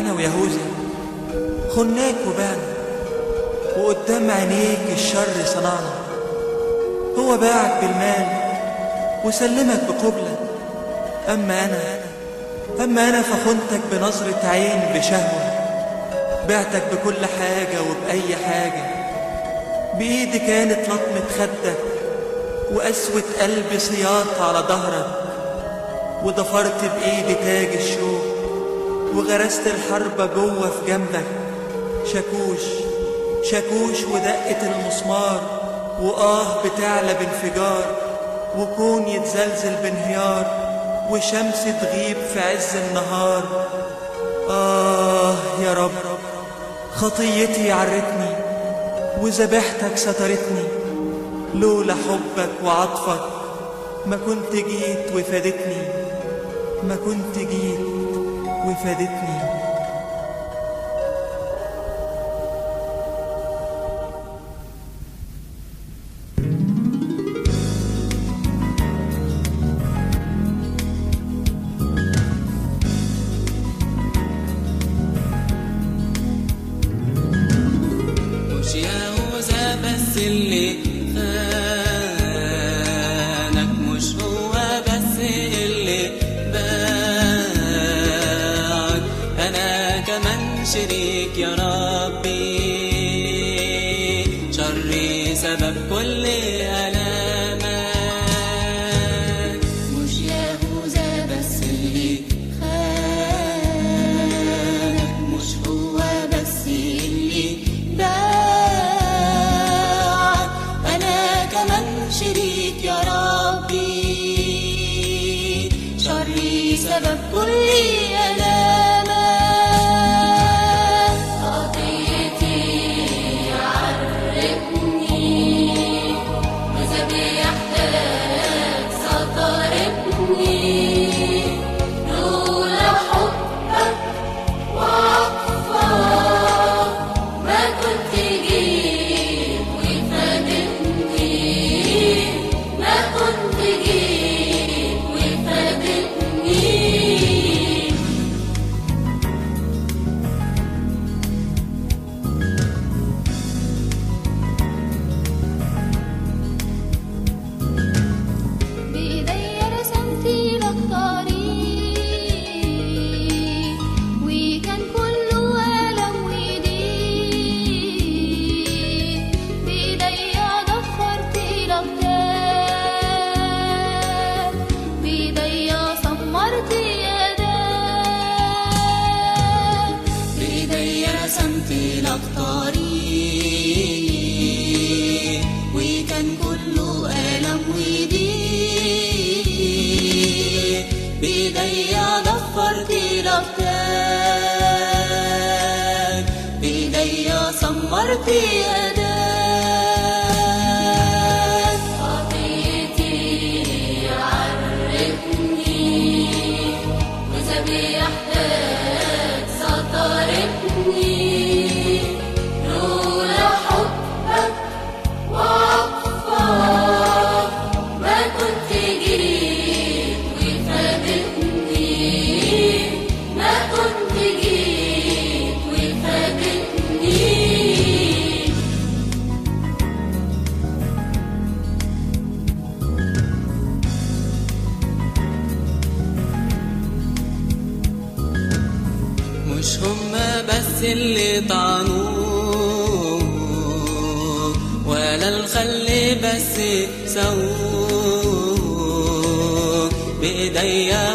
يهوذا خناك وبعنا وقدام عينيك الشر صنعنا. هو باعك بالمال وسلمك بقبلة. أما أنا أما أنا فخنتك بنظرة عين بشهوة. بعتك بكل حاجة وبأي حاجة. بإيدي كانت لطمة خدك وقسوة قلبي سياط على ظهرك. وضفرت بإيدي تاج الشوق وغرست الحربة جوه في جنبك. شاكوش شاكوش ودقة المسمار وآه بتعلى بانفجار وكون يتزلزل بانهيار وشمس تغيب في عز النهار. آه يا رب خطيتي عرتني وذبحتك سترتني. لولا حبك وعطفك ما كنت جيت وفادتني ما كنت جيت وفادتني مش شريك يا ربي. شري سبب كل الامك مش يهوذا بس اللي خانك مش هو بس اللي باعك أنا كمان شريك يا ربي. شري سبب كل ألامك لك طريق وكان كله ألم وضيق بإيدي ضفرت لك تاج بإيدي سمرت اللي طعنوك ولا الخل بس سووك بإيديا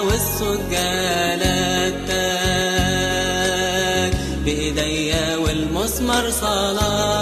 والسجالاتك بإيديا والمسمار صلابتك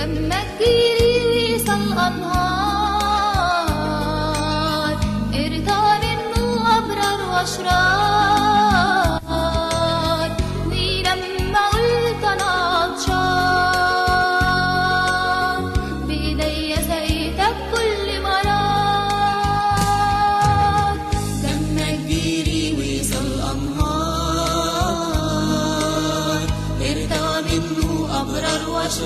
دمك جري وصل أنهار ارتوى منه أبرار وأشرار. 我知